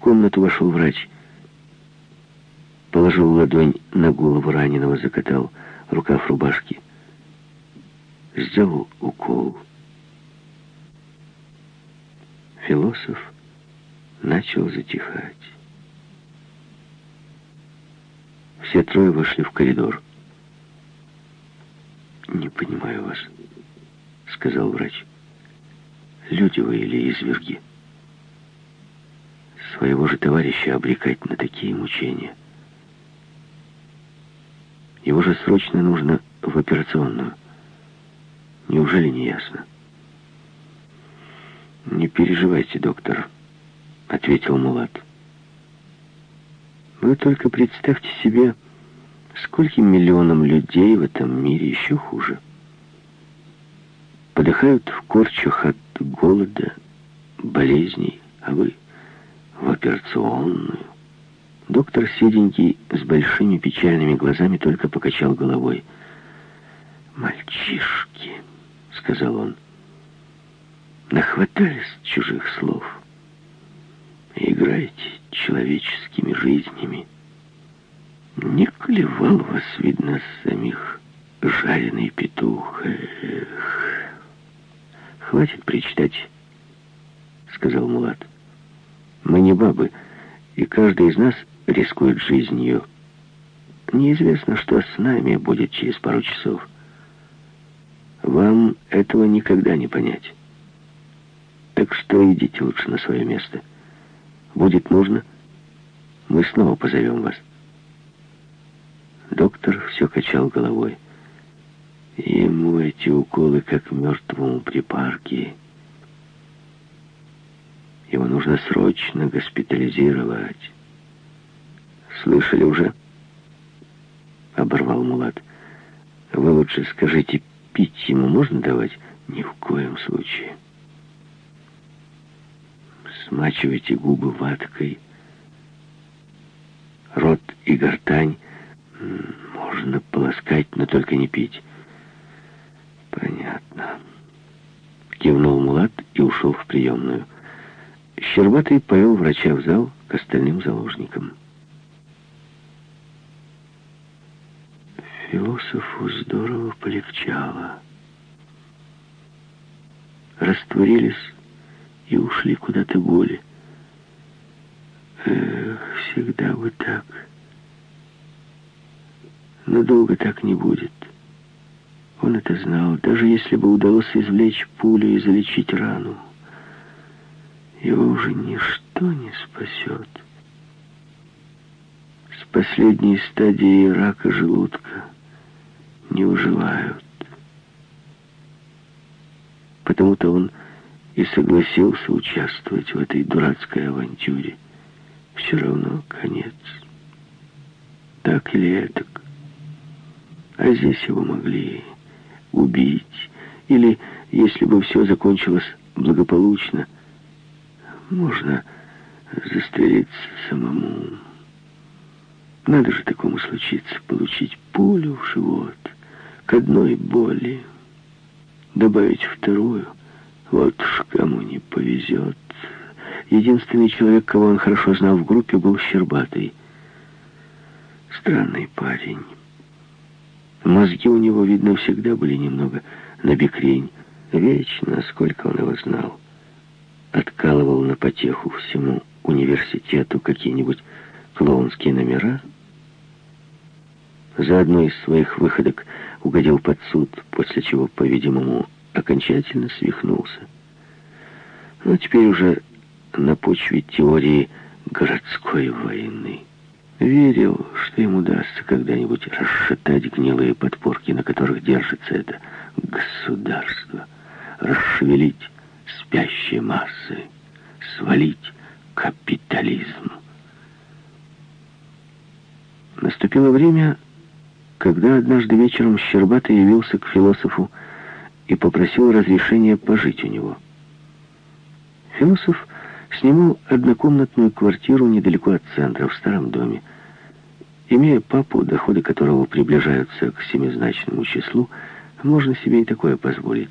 комнату вошел врач. Положил ладонь на голову раненого, закатал рукав рубашки. Сделал укол. Философ начал затихать. Все трое вошли в коридор. «Не понимаю вас», — сказал врач. «Люди вы или изверги?» Своего же товарища обрекать на такие мучения. Его же срочно нужно в операционную. Неужели не ясно? «Не переживайте, доктор», — ответил Мулат. «Вы только представьте себе, скольким миллионам людей в этом мире еще хуже. Подыхают в корчах от голода, болезней, а вы в операционную». Доктор Седенький с большими печальными глазами только покачал головой. «Мальчишки», — сказал он, — нахватались чужих слов. Играете человеческими жизнями. Не клевал вас, видно, самих жареный петух. Эх. Хватит причитать, сказал Мулат. Мы не бабы, и каждый из нас рискует жизнью. Неизвестно, что с нами будет через пару часов. Вам этого никогда не понять. Так что идите лучше на свое место. Будет нужно, мы снова позовем вас. Доктор все качал головой. Ему эти уколы, как мертвому припарки. Его нужно срочно госпитализировать. Слышали уже? Оборвал Мулат. Вы лучше скажите, пить ему можно давать? Ни в коем случае смачивайте губы ваткой. Рот и гортань можно полоскать, но только не пить. Понятно. Кивнул Мулат и ушел в приемную. Щербатый повел врача в зал к остальным заложникам. Философу здорово полегчало. Растворились и ушли куда-то боли. Эх, всегда бы так. Но долго так не будет. Он это знал. Даже если бы удалось извлечь пулю и залечить рану, его уже ничто не спасет. С последней стадии рака желудка не уживают. Потому-то он и согласился участвовать в этой дурацкой авантюре. Все равно конец. Так или этак. А здесь его могли убить. Или, если бы все закончилось благополучно, можно застрелиться самому. Надо же такому случиться, получить пулю в живот, к одной боли, добавить вторую — вот уж кому не повезет. Единственный человек, кого он хорошо знал в группе, был Щербатый. Странный парень. Мозги у него, видно, всегда были немного набекрень. Вечно, сколько он его знал. Откалывал на потеху всему университету какие-нибудь клоунские номера. За одной из своих выходок угодил под суд, после чего, по-видимому, окончательно свихнулся. Но теперь уже на почве теории городской войны. Верил, что ему удастся когда-нибудь расшатать гнилые подпорки, на которых держится это государство, расшевелить спящие массы, свалить капитализм. Наступило время, когда однажды вечером Щербатый явился к философу и попросил разрешения пожить у него. Философ снимал однокомнатную квартиру недалеко от центра, в старом доме. Имея папу, доходы которого приближаются к семизначному числу, можно себе и такое позволить.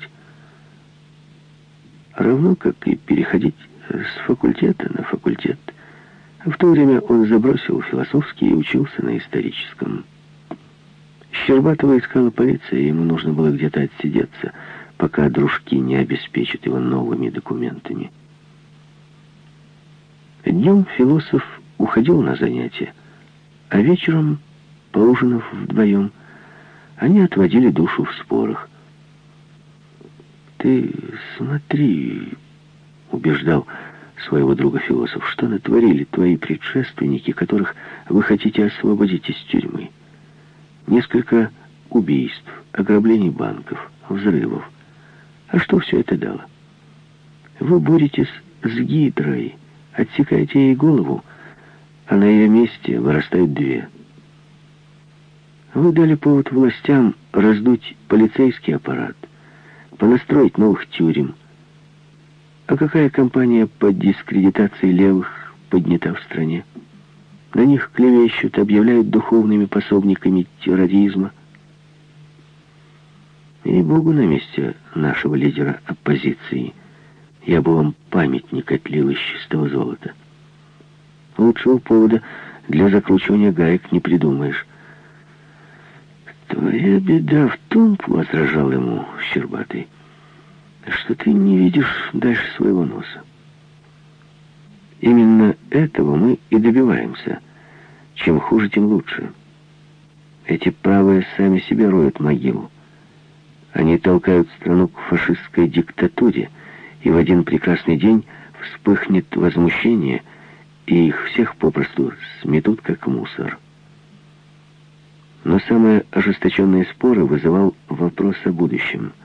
Равно как и переходить с факультета на факультет. В то время он забросил философский и учился на историческом. Щербатова искала полиция, ему нужно было где-то отсидеться, пока дружки не обеспечат его новыми документами. Днем философ уходил на занятия, а вечером, поужинав вдвоем, они отводили душу в спорах. «Ты смотри», — убеждал своего друга-философ, что натворили твои предшественники, которых вы хотите освободить из тюрьмы. Несколько убийств, ограблений банков, взрывов. А что все это дало? Вы боретесь с гидрой, отсекаете ей голову, а на ее месте вырастают две. Вы дали повод властям раздуть полицейский аппарат, понастроить новых тюрем, а какая кампания по дискредитации левых поднята в стране? На них клевещут, объявляют духовными пособниками терроризма. И Богу на месте нашего лидера оппозиции я бы вам памятник отлил из чистого золота. Лучшего повода для закручивания гаек не придумаешь. «Твоя беда в том, — возражал ему Щербатый, — что ты не видишь дальше своего носа. Именно этого мы и добиваемся. Чем хуже, тем лучше. Эти правые сами себе роют могилу. Они толкают страну к фашистской диктатуре, и в один прекрасный день вспыхнет возмущение, и их всех попросту сметут как мусор. Но самые ожесточенные споры вызывал вопрос о будущем –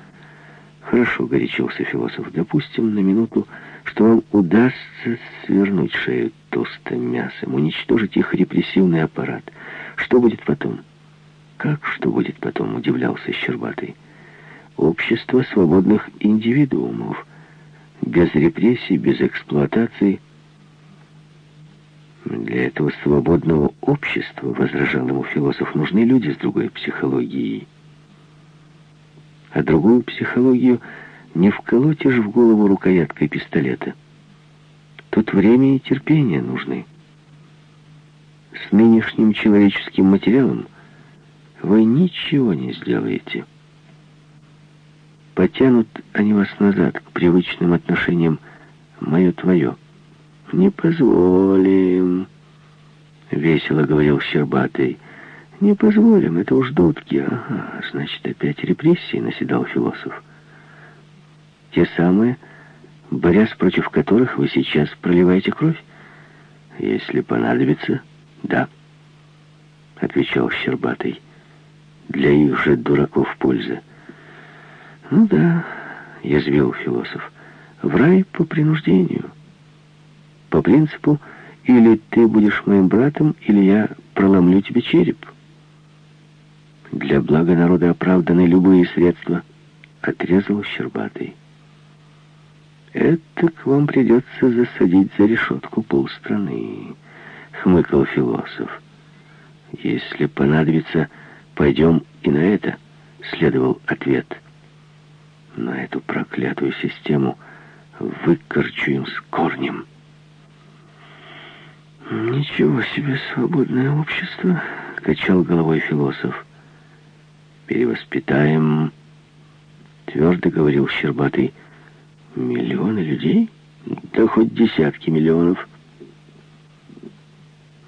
Хорошо, горячился философ. Допустим на минуту, что вам удастся свернуть шею толстым мясом, уничтожить их репрессивный аппарат. Что будет потом? Как что будет потом, удивлялся Щербатый. Общество свободных индивидуумов. Без репрессий, без эксплуатации. Для этого свободного общества, возражал ему философ, нужны люди с другой психологией а другую психологию не вколотишь в голову рукояткой пистолета. Тут время и терпение нужны. С нынешним человеческим материалом вы ничего не сделаете. Потянут они вас назад к привычным отношениям «моё-твоё». «Не позволим», — весело говорил Щербатый. «Не позволим, это уж дудки. Ага, значит, опять репрессии», — наседал философ. «Те самые, борясь против которых вы сейчас проливаете кровь?» «Если понадобится, да», — отвечал Щербатый. «Для их же дураков польза». «Ну да», — язвил философ, — «в рай по принуждению. По принципу, или ты будешь моим братом, или я проломлю тебе череп». Для блага народа оправданы любые средства, отрезал Щербатый. Это к вам придется засадить за решетку полстраны, хмыкал философ. Если понадобится, пойдем и на это, следовал ответ. На эту проклятую систему выкорчуем с корнем. «Ничего себе свободное общество!» — качал головой философ перевоспитаем, твердо говорил Щербатый. Миллионы людей? Да хоть десятки миллионов.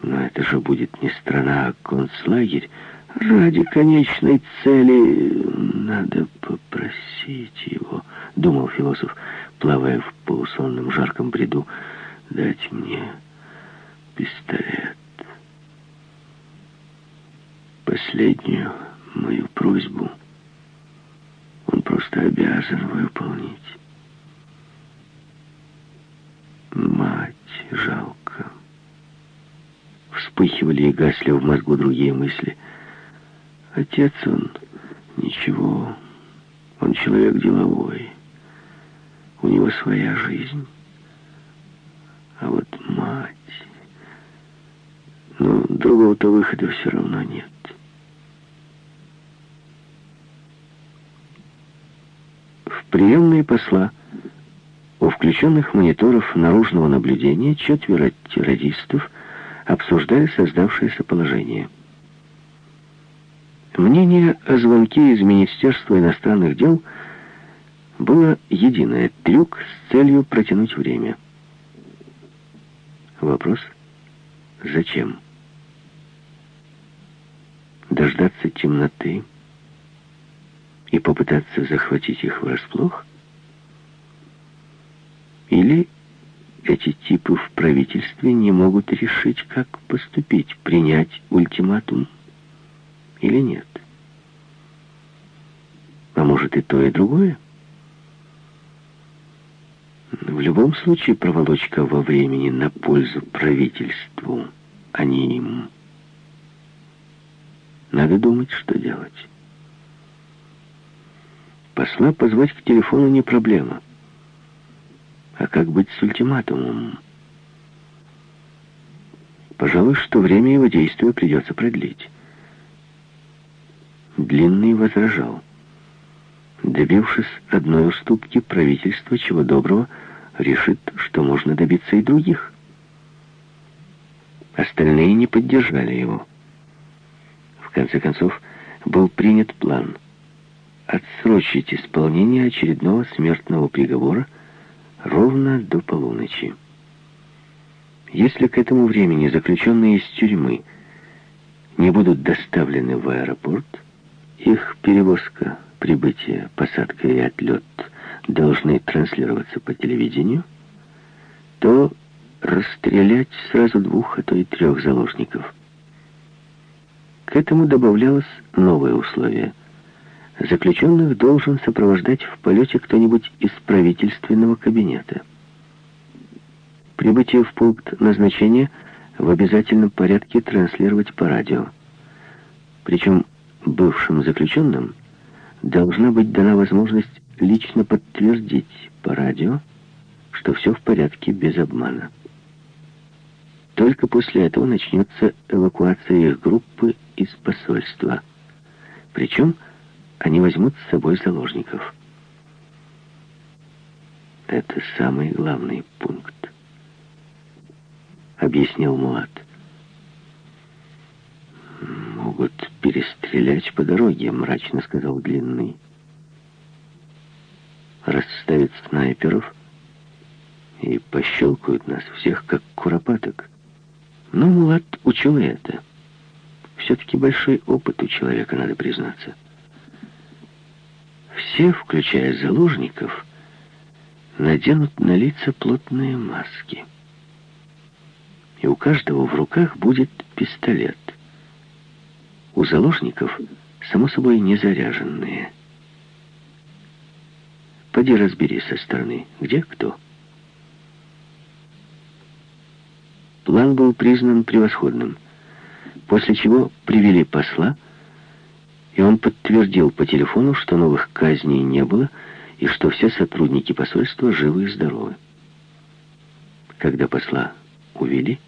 Но это же будет не страна, а концлагерь. Ради конечной цели надо попросить его, думал философ, плавая в полусонном жарком бреду, дать мне пистолет. Последнюю мою просьбу он просто обязан выполнить. Мать жалко. Вспыхивали и гасли в мозгу другие мысли. Отец он ничего, он человек деловой. У него своя жизнь. А вот мать... Ну, другого-то выхода все равно нет. приемные посла. У включенных мониторов наружного наблюдения четверо террористов – обсуждали создавшееся положение. Мнение о звонке из Министерства иностранных дел было единое — трюк с целью протянуть время. Вопрос — зачем? Дождаться темноты и попытаться захватить их врасплох? Или эти типы в правительстве не могут решить, как поступить, принять ультиматум или нет. А может и то, и другое? В любом случае проволочка во времени на пользу правительству, а не им. Надо думать, что делать. Посла позвать к телефону не проблема. А как быть с ультиматумом? Пожалуй, что время его действия придется продлить. Длинный возражал. Добившись одной уступки, правительство, чего доброго, решит, что можно добиться и других. Остальные не поддержали его. Конце концов, был принят план отсрочить исполнение очередного смертного приговора ровно до полуночи. Если к этому времени заключенные из тюрьмы не будут доставлены в аэропорт, их перевозка, прибытие, посадка и отлет должны транслироваться по телевидению, то расстрелять сразу двух, а то и трех заложников. К этому добавлялось новое условие – Заключенных должен сопровождать в полете кто-нибудь из правительственного кабинета. Прибытие в пункт назначения в обязательном порядке транслировать по радио. Причем бывшим заключенным должна быть дана возможность лично подтвердить по радио, что все в порядке без обмана. Только после этого начнется эвакуация их группы из посольства. Причем они возьмут с собой заложников. Это самый главный пункт, объяснил Муат. Могут перестрелять по дороге, мрачно сказал Длинный. Расставят снайперов и пощелкают нас всех, как куропаток. Но Мулат учил это. Все-таки большой опыт у человека, надо признаться. Все, включая заложников, наденут на лица плотные маски. И у каждого в руках будет пистолет. У заложников, само собой, не заряженные. Поди разбери со стороны, где кто. План был признан превосходным, после чего привели посла, и он подтвердил по телефону, что новых казней не было, и что все сотрудники посольства живы и здоровы. Когда посла увели,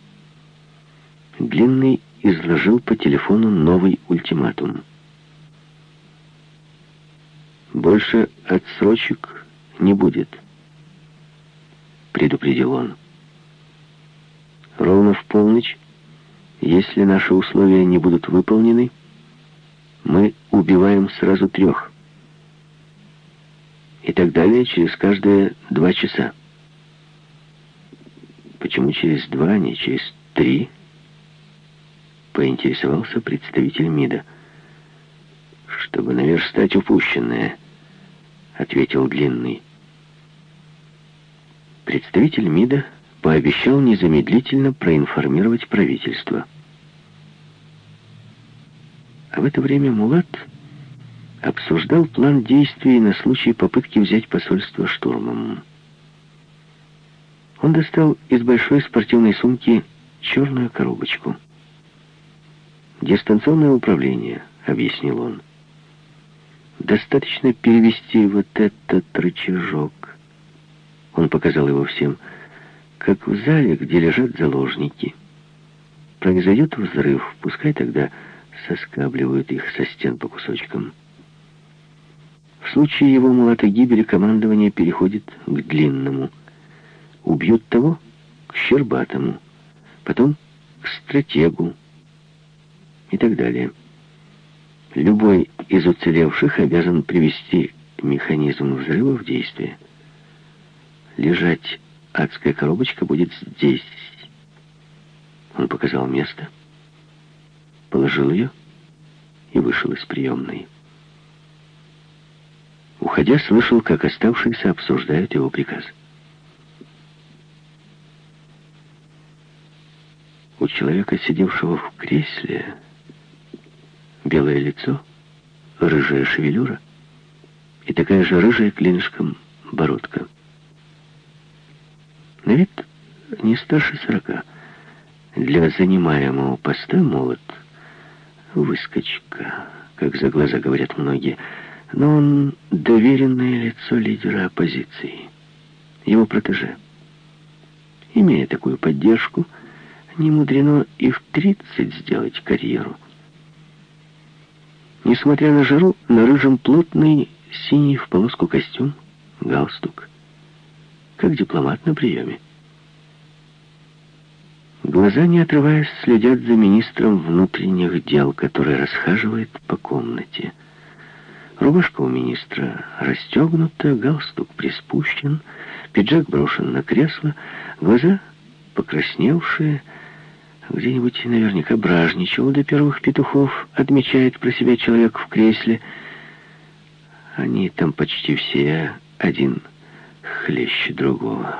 Длинный изложил по телефону новый ультиматум. «Больше отсрочек не будет», — предупредил он. «Ровно в полночь, если наши условия не будут выполнены, мы убиваем сразу трех. И так далее через каждые два часа. Почему через два, а не через три? Поинтересовался представитель МИДа. Чтобы наверстать упущенное, ответил Длинный. Представитель МИДа пообещал незамедлительно проинформировать правительство. А в это время Мулат обсуждал план действий на случай попытки взять посольство штурмом. Он достал из большой спортивной сумки черную коробочку. «Дистанционное управление», — объяснил он. «Достаточно перевести вот этот рычажок». Он показал его всем, как в зале, где лежат заложники. Произойдет взрыв, пускай тогда соскабливают их со стен по кусочкам. В случае его мулатой гибели командование переходит к длинному. Убьют того к щербатому, потом к стратегу и так далее. Любой из уцелевших обязан привести механизм взрыва в действие. Лежать адская коробочка будет здесь. Он показал место, положил ее и вышел из приемной. Уходя, слышал, как оставшиеся обсуждают его приказ. У человека, сидевшего в кресле, белое лицо, рыжая шевелюра и такая же рыжая клинышком бородка. На вид не старше сорока. Для занимаемого поста молод. Выскочка, как за глаза говорят многие. Но он доверенное лицо лидера оппозиции. Его протеже. Имея такую поддержку, не мудрено и в 30 сделать карьеру. Несмотря на жару, на рыжем плотный синий в полоску костюм, галстук. Как дипломат на приеме. Глаза, не отрываясь, следят за министром внутренних дел, который расхаживает по комнате. Рубашка у министра расстегнута, галстук приспущен, пиджак брошен на кресло, глаза покрасневшие, где-нибудь наверняка бражничал до первых петухов, отмечает про себя человек в кресле. Они там почти все один хлеще другого.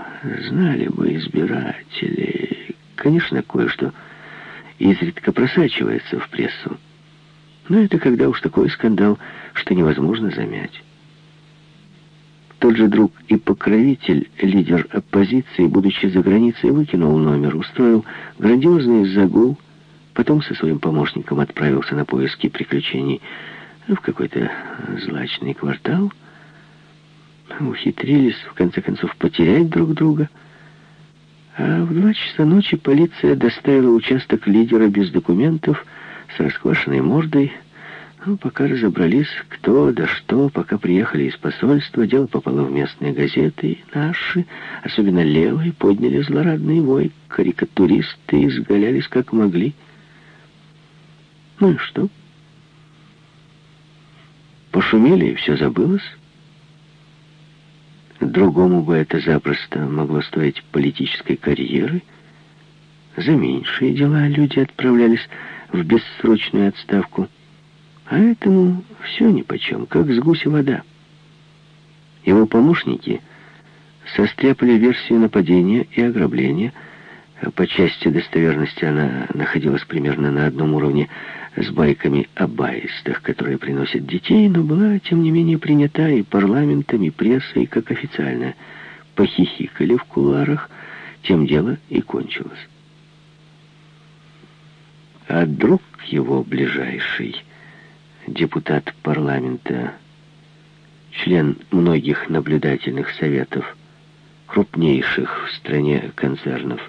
Знали бы избиратели. Конечно, кое-что изредка просачивается в прессу. Но это когда уж такой скандал, что невозможно замять. Тот же друг и покровитель, лидер оппозиции, будучи за границей, выкинул номер, устроил грандиозный загул, потом со своим помощником отправился на поиски приключений в какой-то злачный квартал. Ухитрились, в конце концов, потерять друг друга. А в два часа ночи полиция доставила участок лидера без документов, с расквашенной мордой, ну, пока разобрались, кто да что, пока приехали из посольства, дело попало в местные газеты, и наши, особенно левые, подняли злорадный вой, карикатуристы изгалялись как могли. Ну и что? Пошумели, и все забылось. Другому бы это запросто могло стоить политической карьеры. За меньшие дела люди отправлялись в бессрочную отставку. А этому все нипочем, как с гуся вода. Его помощники состряпали версию нападения и ограбления. По части достоверности она находилась примерно на одном уровне с байками о баистах, которые приносят детей, но была, тем не менее, принята и парламентом, и прессой, как официально. Похихикали в куларах, тем дело и кончилось. А друг его ближайший депутат парламента, член многих наблюдательных советов, крупнейших в стране концернов,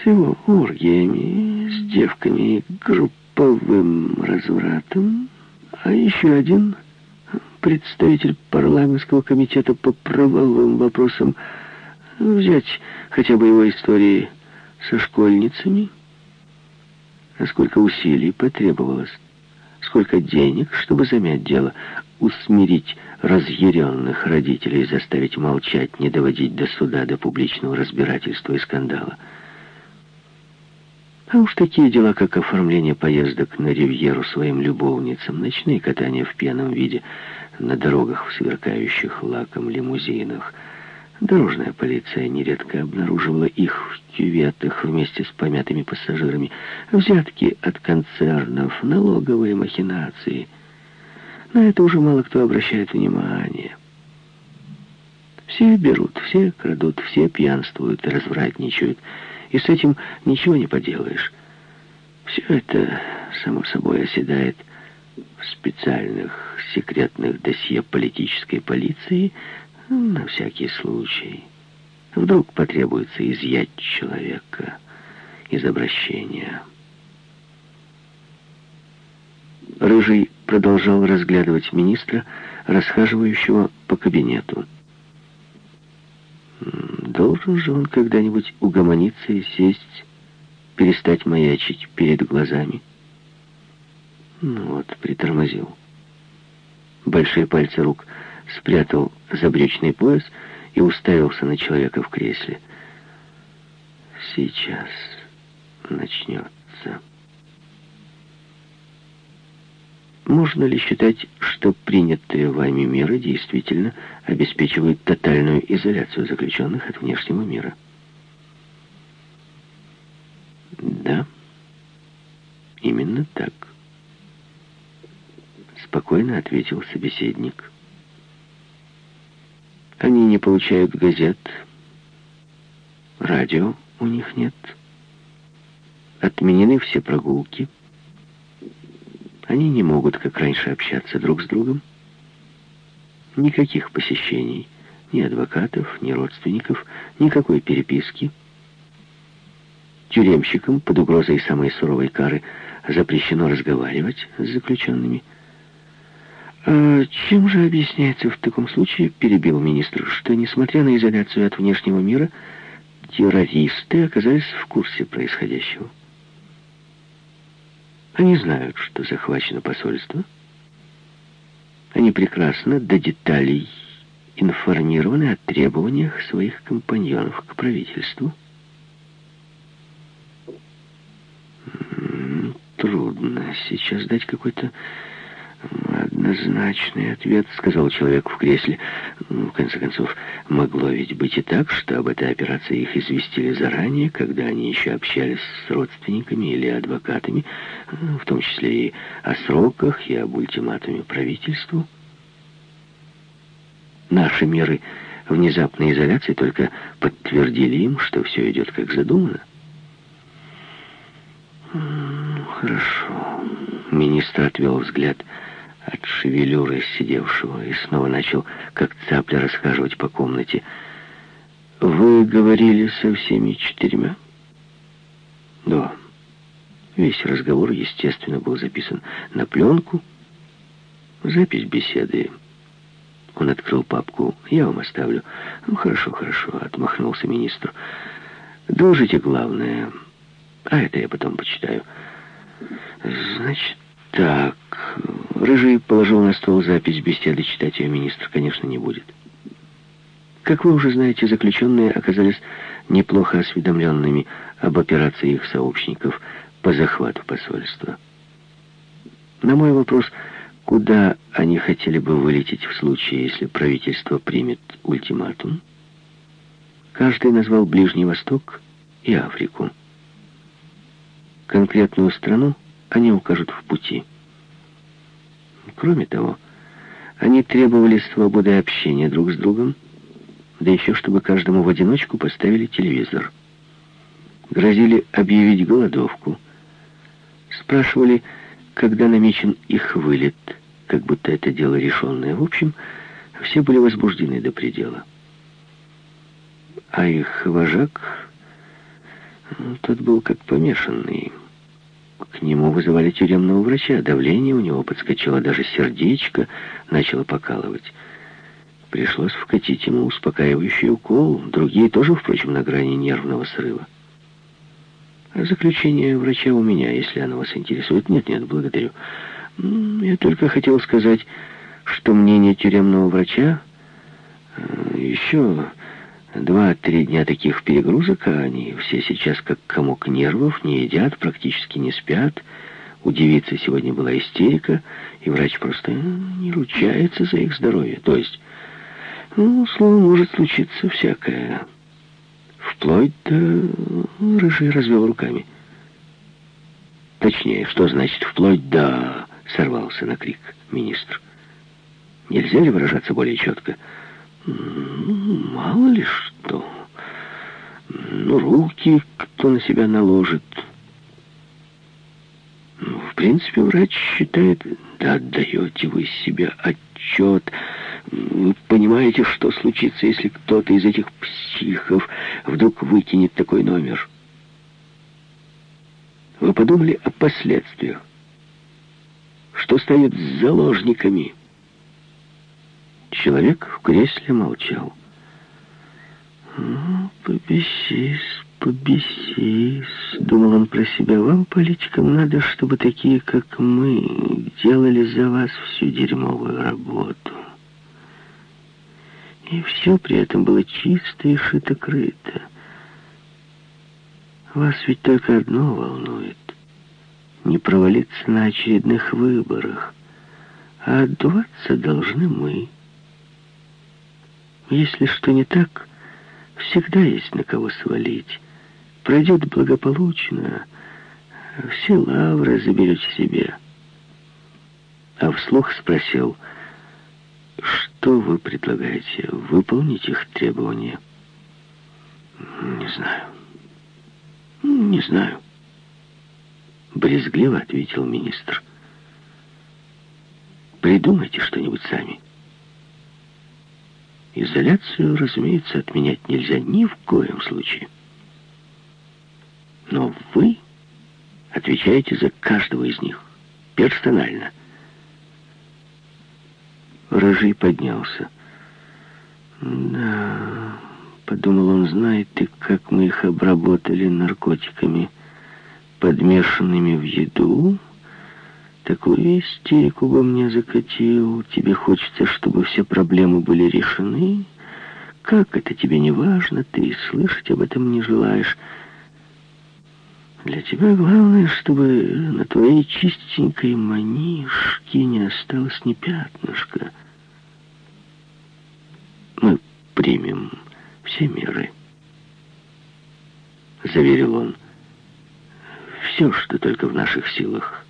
с его оргиями, с девками, групповым развратом, а еще один представитель парламентского комитета по правовым вопросам, взять хотя бы его истории со школьницами, а сколько усилий потребовалось сколько денег, чтобы замять дело, усмирить разъяренных родителей, заставить молчать, не доводить до суда, до публичного разбирательства и скандала. А уж такие дела, как оформление поездок на ривьеру своим любовницам, ночные катания в пьяном виде на дорогах в сверкающих лаком лимузинах — Дорожная полиция нередко обнаруживала их в кюветах вместе с помятыми пассажирами. Взятки от концернов, налоговые махинации. На это уже мало кто обращает внимание. Все берут, все крадут, все пьянствуют, развратничают. И с этим ничего не поделаешь. Все это, само собой, оседает в специальных секретных досье политической полиции – на всякий случай. Вдруг потребуется изъять человека из обращения. Рыжий продолжал разглядывать министра, расхаживающего по кабинету. Должен же он когда-нибудь угомониться и сесть перестать маячить перед глазами. Ну вот, притормозил. Большие пальцы рук спрятал за брючный пояс и уставился на человека в кресле. Сейчас начнется. Можно ли считать, что принятые вами меры действительно обеспечивают тотальную изоляцию заключенных от внешнего мира? Да, именно так. Спокойно ответил собеседник. Они не получают газет, радио у них нет, отменены все прогулки, они не могут, как раньше, общаться друг с другом. Никаких посещений, ни адвокатов, ни родственников, никакой переписки. Тюремщикам под угрозой самой суровой кары запрещено разговаривать с заключенными. «А чем же объясняется в таком случае, — перебил министр, — что, несмотря на изоляцию от внешнего мира, террористы оказались в курсе происходящего?» Они знают, что захвачено посольство. Они прекрасно до деталей информированы о требованиях своих компаньонов к правительству. Трудно сейчас дать какой-то «Однозначный ответ», — сказал человек в кресле. Ну, в конце концов, могло ведь быть и так, что об этой операции их известили заранее, когда они еще общались с родственниками или адвокатами, в том числе и о сроках, и об ультиматуме правительству. Наши меры внезапной изоляции только подтвердили им, что все идет как задумано. «Ну, хорошо». Министр отвел взгляд от шевелюры сидевшего и снова начал, как цапля, расхаживать по комнате. «Вы говорили со всеми четырьмя?» «Да». Весь разговор, естественно, был записан на пленку. Запись беседы. Он открыл папку. «Я вам оставлю». «Ну, хорошо, хорошо», — отмахнулся министр. «Доложите главное, а это я потом почитаю». «Значит, так...» Рыжий положил на стол запись беседы, читать ее министр, конечно, не будет. Как вы уже знаете, заключенные оказались неплохо осведомленными об операции их сообщников по захвату посольства. На мой вопрос, куда они хотели бы вылететь в случае, если правительство примет ультиматум, каждый назвал Ближний Восток и Африку. Конкретную страну они укажут в пути. Кроме того, они требовали свободы общения друг с другом, да еще чтобы каждому в одиночку поставили телевизор. Грозили объявить голодовку. Спрашивали, когда намечен их вылет, как будто это дело решенное. В общем, все были возбуждены до предела. А их вожак, ну, тот был как помешанный. К нему вызывали тюремного врача. Давление у него подскочило, даже сердечко начало покалывать. Пришлось вкатить ему успокаивающий укол. Другие тоже, впрочем, на грани нервного срыва. А заключение врача у меня, если оно вас интересует. Нет, нет, благодарю. Я только хотел сказать, что мнение тюремного врача э, еще Два-три дня таких перегрузок, а они все сейчас как комок нервов, не едят, практически не спят. У девицы сегодня была истерика, и врач просто не ручается за их здоровье. То есть, ну, слово может случиться всякое. Вплоть до... Рыжий развел руками. Точнее, что значит «вплоть до...» сорвался на крик министр. Нельзя ли выражаться более четко? Мало ли что. Ну, руки кто на себя наложит. Ну, в принципе, врач считает, да отдаете вы себе отчет. Вы понимаете, что случится, если кто-то из этих психов вдруг выкинет такой номер. Вы подумали о последствиях. Что станет с заложниками? Человек в кресле молчал. «Ну, побесись, побесись, думал он про себя. Вам, политикам, надо, чтобы такие, как мы, делали за вас всю дерьмовую работу. И все при этом было чисто и шито-крыто. Вас ведь только одно волнует. Не провалиться на очередных выборах. А отдуваться должны мы. Если что не так, всегда есть на кого свалить. Пройдет благополучно, все лавры заберете себе. А вслух спросил, что вы предлагаете? Выполнить их требования? Не знаю. Не знаю. Брезгливо ответил министр. Придумайте что-нибудь сами. Изоляцию, разумеется, отменять нельзя ни в коем случае. Но вы отвечаете за каждого из них. Персонально. Рожей поднялся. «Да...» — подумал он, знает ты, как мы их обработали наркотиками, подмешанными в еду. Такую истерику бы мне закатил. Тебе хочется, чтобы все проблемы были решены. Как это тебе не важно, ты и слышать об этом не желаешь. Для тебя главное, чтобы на твоей чистенькой манишке не осталось ни пятнышка. Мы примем все меры, заверил он. Все, что только в наших силах.